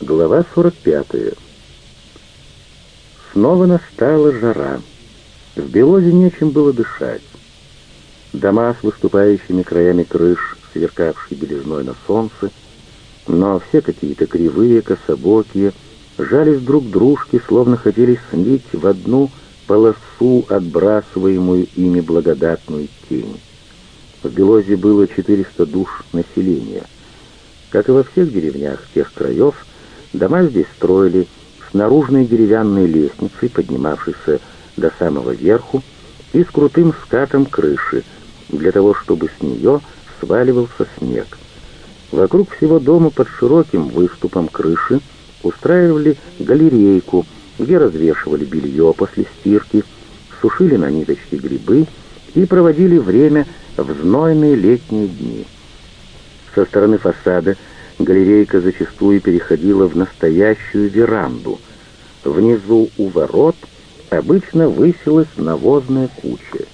Глава 45. Снова настала жара. В Белозе нечем было дышать. Дома с выступающими краями крыш, сверкавшие белизной на солнце, но все какие-то кривые, кособокие, жались друг дружке, словно хотели слить в одну полосу отбрасываемую ими благодатную тень. В Белозе было 400 душ населения. Как и во всех деревнях тех краев, дома здесь строили с наружной деревянной лестницей, поднимавшейся до самого верху, и с крутым скатом крыши, для того, чтобы с нее сваливался снег. Вокруг всего дома под широким выступом крыши устраивали галерейку, где развешивали белье после стирки, сушили на ниточке грибы и проводили время в знойные летние дни. Со стороны фасада галерейка зачастую переходила в настоящую веранду. Внизу у ворот обычно высилась навозная куча.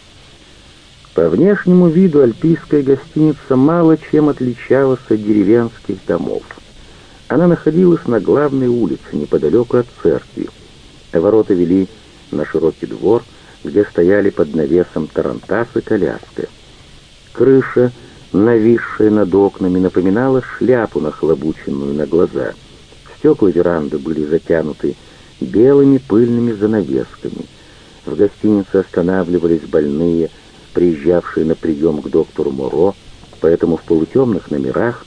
По внешнему виду альпийская гостиница мало чем отличалась от деревенских домов. Она находилась на главной улице, неподалеку от церкви. Ворота вели на широкий двор, где стояли под навесом тарантас и коляска. Крыша, нависшая над окнами, напоминала шляпу, нахлобученную на глаза. Стекла веранды были затянуты белыми пыльными занавесками. В гостинице останавливались больные, приезжавшие на прием к доктору Моро, поэтому в полутемных номерах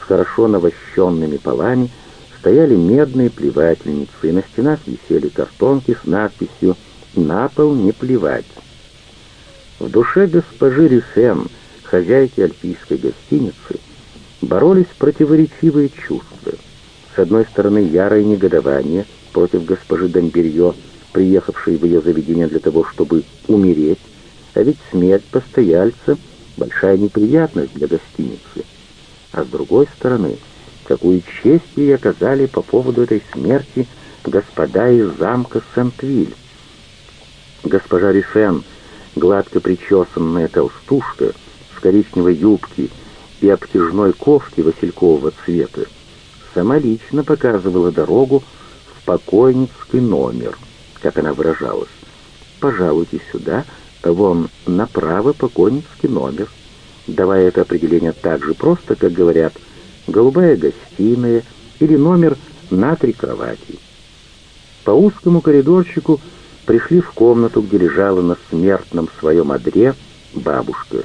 с хорошо навощенными полами стояли медные плевательницы, и на стенах висели картонки с надписью «На пол не плевать». В душе госпожи Рюсен, хозяйки альпийской гостиницы, боролись противоречивые чувства. С одной стороны, ярое негодование против госпожи Домберье, приехавшей в ее заведение для того, чтобы умереть, а ведь смерть постояльца — большая неприятность для гостиницы. А с другой стороны, какую честь ей оказали по поводу этой смерти господа из замка Сент-Виль. Госпожа Рифен, гладко причесанная толстушка, коричневой юбке и обтяжной кофте василькового цвета, сама лично показывала дорогу в покойницкий номер, как она выражалась. «Пожалуйте сюда, вон направо покойницкий номер», давая это определение так же просто, как говорят «голубая гостиная» или номер на три кровати. По узкому коридорчику пришли в комнату, где лежала на смертном своем одре бабушка.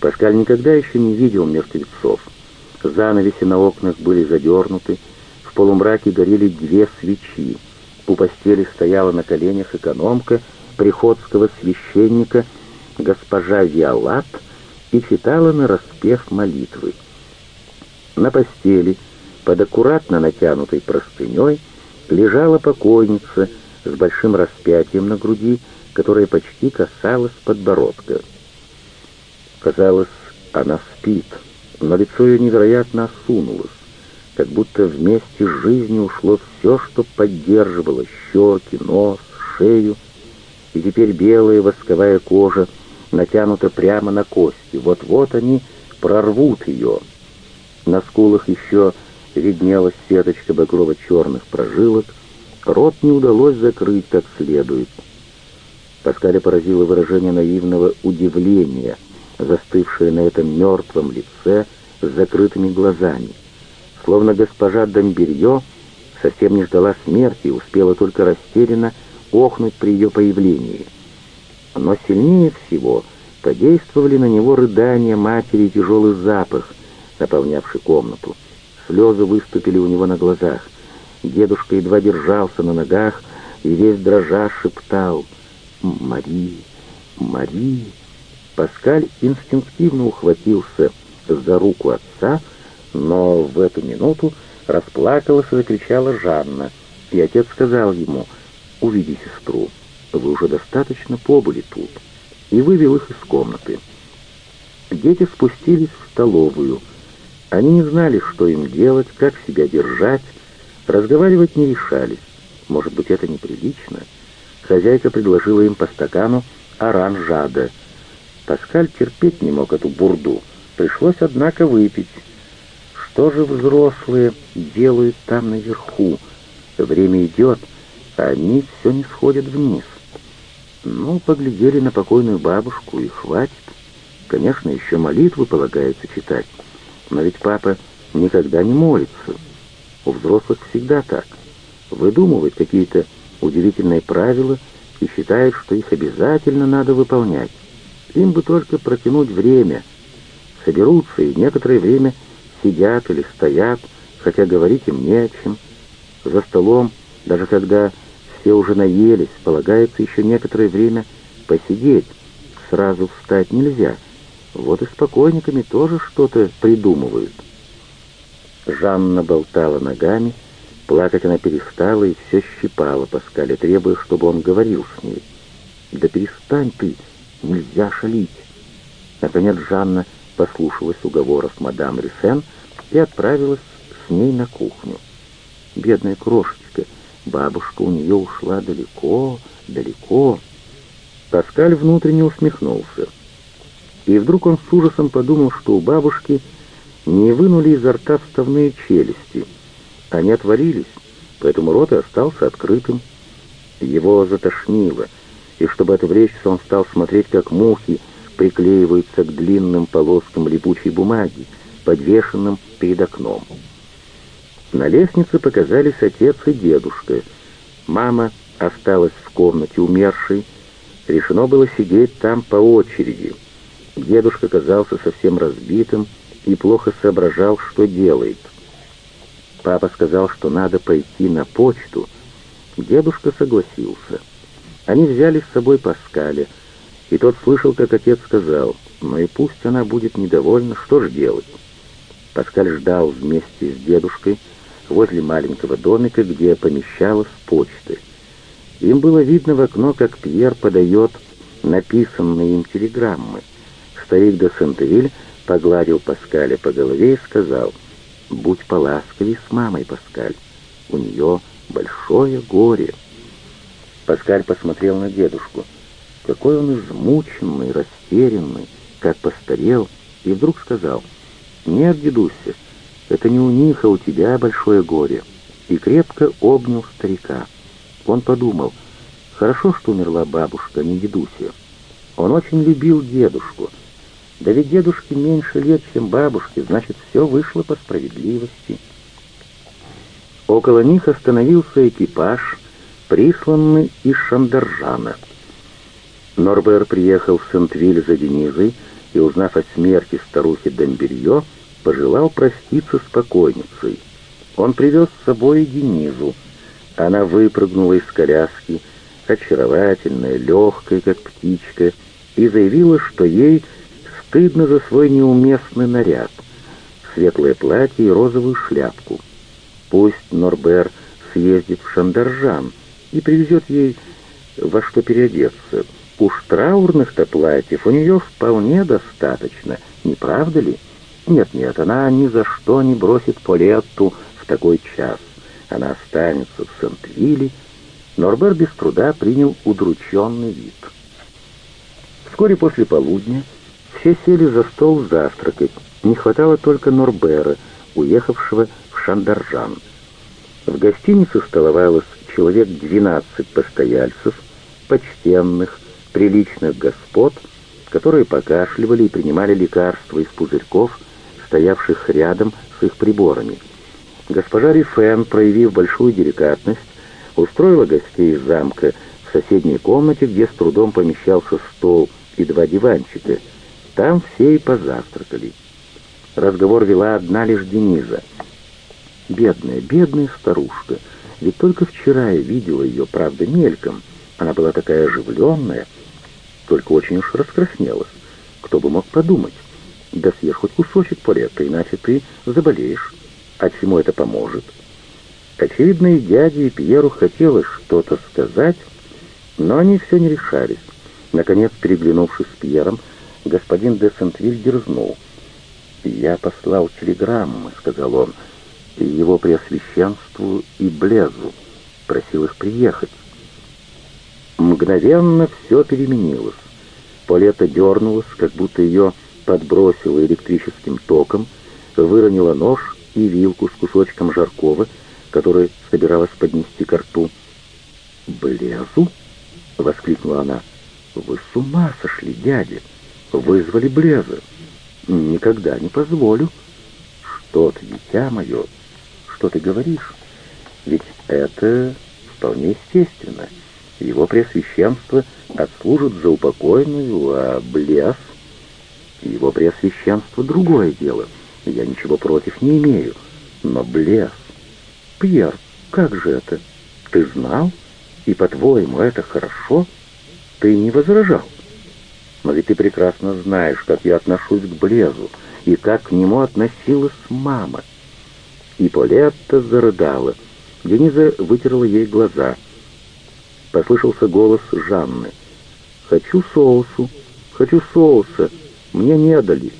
Паскаль никогда еще не видел мертвецов. Занавеси на окнах были задернуты, в полумраке горели две свечи. У постели стояла на коленях экономка приходского священника госпожа Виолат и читала на распев молитвы. На постели, под аккуратно натянутой простыней, лежала покойница с большим распятием на груди, которое почти касалось подбородка. Казалось, она спит, но лицо ее невероятно осунулось, как будто вместе с жизнью ушло все, что поддерживало щеки, нос, шею, и теперь белая восковая кожа натянута прямо на кости. Вот-вот они прорвут ее. На скулах еще виднелась сеточка багрово-черных прожилок, рот не удалось закрыть как следует. Паскаля поразило выражение наивного удивления, застывшее на этом мертвом лице с закрытыми глазами. Словно госпожа Домберье совсем не ждала смерти и успела только растерянно охнуть при ее появлении. Но сильнее всего подействовали на него рыдания матери и тяжелый запах, наполнявший комнату. Слезы выступили у него на глазах. Дедушка едва держался на ногах и весь дрожа шептал «Мари, Мари». Паскаль инстинктивно ухватился за руку отца, но в эту минуту расплакалась и закричала Жанна, и отец сказал ему «Уведи сестру, вы уже достаточно побыли тут», и вывел их из комнаты. Дети спустились в столовую. Они не знали, что им делать, как себя держать, разговаривать не решались. Может быть, это неприлично? Хозяйка предложила им по стакану оранжада. Паскаль терпеть не мог эту бурду. Пришлось, однако, выпить. Что же взрослые делают там наверху? Время идет, а они все не сходят вниз. Ну, поглядели на покойную бабушку и хватит. Конечно, еще молитвы полагается читать, но ведь папа никогда не молится. У взрослых всегда так. Выдумывают какие-то удивительные правила и считают, что их обязательно надо выполнять. Им бы только протянуть время. Соберутся и некоторое время сидят или стоят, хотя говорить им не о чем. За столом, даже когда все уже наелись, полагается еще некоторое время посидеть. Сразу встать нельзя. Вот и с покойниками тоже что-то придумывают. Жанна болтала ногами, плакать она перестала и все щипала Паскаля, требуя, чтобы он говорил с ней. «Да перестань ты, нельзя шалить!» Наконец Жанна послушалась уговоров мадам Рисен и отправилась с ней на кухню. Бедная крошечка, бабушка у нее ушла далеко, далеко. Паскаль внутренне усмехнулся. И вдруг он с ужасом подумал, что у бабушки не вынули изо рта вставные челюсти. Они отвалились, поэтому рот и остался открытым. Его затошнило, и чтобы отвлечься, он стал смотреть, как мухи приклеиваются к длинным полоскам липучей бумаги, подвешенным перед окном. На лестнице показались отец и дедушка. Мама осталась в комнате умершей. Решено было сидеть там по очереди. Дедушка казался совсем разбитым, и плохо соображал, что делает. Папа сказал, что надо пойти на почту. Дедушка согласился. Они взяли с собой Паскаля, и тот слышал, как отец сказал, «Ну и пусть она будет недовольна, что ж делать?» Паскаль ждал вместе с дедушкой возле маленького домика, где помещалась почта. Им было видно в окно, как Пьер подает написанные им телеграммы. Старик де Сентевиль погладил Паскаля по голове и сказал, «Будь поласковей с мамой, Паскаль, у нее большое горе». Паскаль посмотрел на дедушку. Какой он измученный, растерянный, как постарел, и вдруг сказал, «Нет, дедуся, это не у них, а у тебя большое горе», и крепко обнял старика. Он подумал, хорошо, что умерла бабушка, не дедуся. Он очень любил дедушку, да ведь дедушке меньше лет, чем бабушке, значит, все вышло по справедливости. Около них остановился экипаж, присланный из Шандаржана. Норбер приехал в Сент-Виль за Денизой и, узнав о смерти старухи Домберье, пожелал проститься с покойницей. Он привез с собой Денизу. Она выпрыгнула из коляски, очаровательная, легкая, как птичка, и заявила, что ей стыдно за свой неуместный наряд, светлое платье и розовую шляпку. Пусть Норбер съездит в Шандаржан и привезет ей во что переодеться. Уж траурных-то платьев у нее вполне достаточно, не правда ли? Нет-нет, она ни за что не бросит Полетту в такой час. Она останется в Сент-Вилле. Норбер без труда принял удрученный вид. Вскоре после полудня все сели за стол завтракать. Не хватало только Норбера, уехавшего в Шандаржан. В гостинице столовалось человек двенадцать постояльцев, почтенных, приличных господ, которые покашливали и принимали лекарства из пузырьков, стоявших рядом с их приборами. Госпожа Рифен, проявив большую деликатность, устроила гостей из замка в соседней комнате, где с трудом помещался стол и два диванчика — там все и позавтракали. Разговор вела одна лишь Дениза. Бедная, бедная старушка. Ведь только вчера я видела ее, правда, мельком. Она была такая оживленная, только очень уж раскраснелась. Кто бы мог подумать? Да съешь хоть кусочек полета, иначе ты заболеешь. А чему это поможет? Очевидно, и дяде, и Пьеру хотелось что-то сказать, но они все не решались. Наконец, переглянувшись с Пьером, господин де Сентвиль дерзнул. «Я послал телеграммы», — сказал он, — «его преосвященству и Блезу, просил их приехать». Мгновенно все переменилось. Полета дернулась, как будто ее подбросило электрическим током, выронила нож и вилку с кусочком жаркого, который собиралась поднести ко рту. «Блезу?» — воскликнула она. «Вы с ума сошли, дядя! Вызвали Блеза! Никогда не позволю!» «Что ты, дитя мое? Что ты говоришь? Ведь это вполне естественно. Его Преосвященство отслужит за упокойную, а Блез... Его Преосвященство — другое дело. Я ничего против не имею. Но Блез... Пьер, как же это? Ты знал? И, по-твоему, это хорошо? Ты не возражал? Но ведь ты прекрасно знаешь, как я отношусь к Блезу, и как к нему относилась мама. И Полетта зарыдала. Дениза вытерла ей глаза. Послышался голос Жанны. «Хочу соусу, хочу соуса, мне не дали».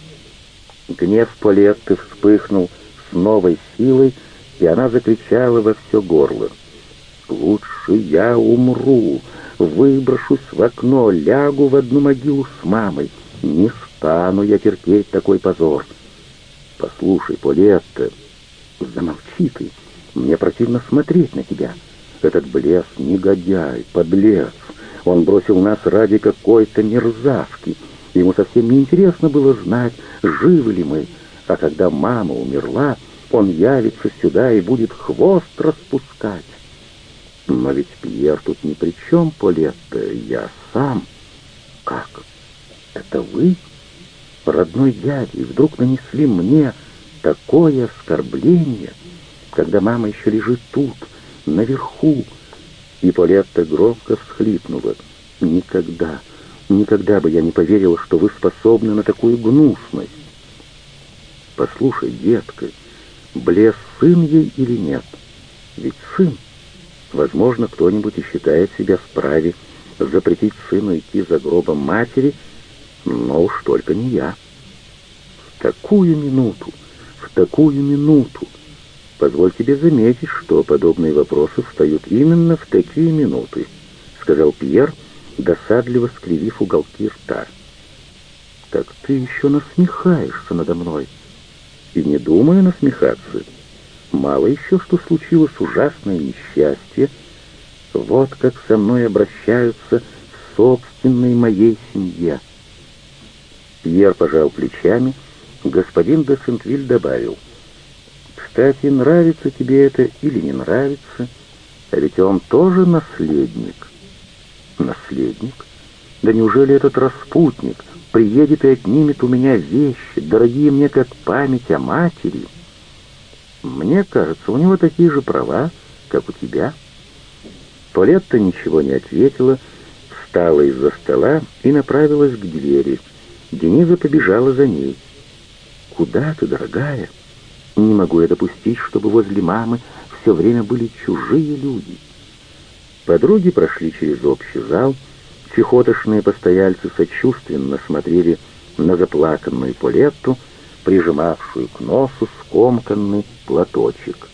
Гнев Полетты вспыхнул с новой силой, и она закричала во все горло. «Лучше я умру, выброшусь в окно, лягу в одну могилу с мамой. Не стану я терпеть такой позор». «Послушай, Полетта, замолчи ты, мне противно смотреть на тебя. Этот блес — негодяй, подлец. Он бросил нас ради какой-то мерзавки. Ему совсем не интересно было знать, живы ли мы. А когда мама умерла, он явится сюда и будет хвост распускать. Но ведь Пьер тут ни при чем, Полетта, я сам. Как? Это вы? Родной дядя, и вдруг нанесли мне такое оскорбление, когда мама еще лежит тут, наверху. И Полетта громко всхлипнула. Никогда, никогда бы я не поверила, что вы способны на такую гнусность. Послушай, детка, Блес сын ей или нет? Ведь сын. Возможно, кто-нибудь и считает себя вправе запретить сыну идти за гробом матери, но уж только не я. В такую минуту, такую минуту. Позволь тебе заметить, что подобные вопросы встают именно в такие минуты, сказал Пьер, досадливо скривив уголки рта. Так ты еще насмехаешься надо мной. И не думаю насмехаться. Мало еще, что случилось ужасное несчастье. Вот как со мной обращаются в собственной моей семье. Пьер пожал плечами, господин де Сентвиль добавил. «Кстати, нравится тебе это или не нравится, а ведь он тоже наследник». «Наследник? Да неужели этот распутник приедет и отнимет у меня вещи, дорогие мне как память о матери?» «Мне кажется, у него такие же права, как у тебя». Полетта ничего не ответила, встала из-за стола и направилась к двери. Дениза побежала за ней. «Куда ты, дорогая? Не могу я допустить, чтобы возле мамы все время были чужие люди». Подруги прошли через общий зал, чехотошные постояльцы сочувственно смотрели на заплаканную Полетту, прижимавшую к носу скомканный платочек.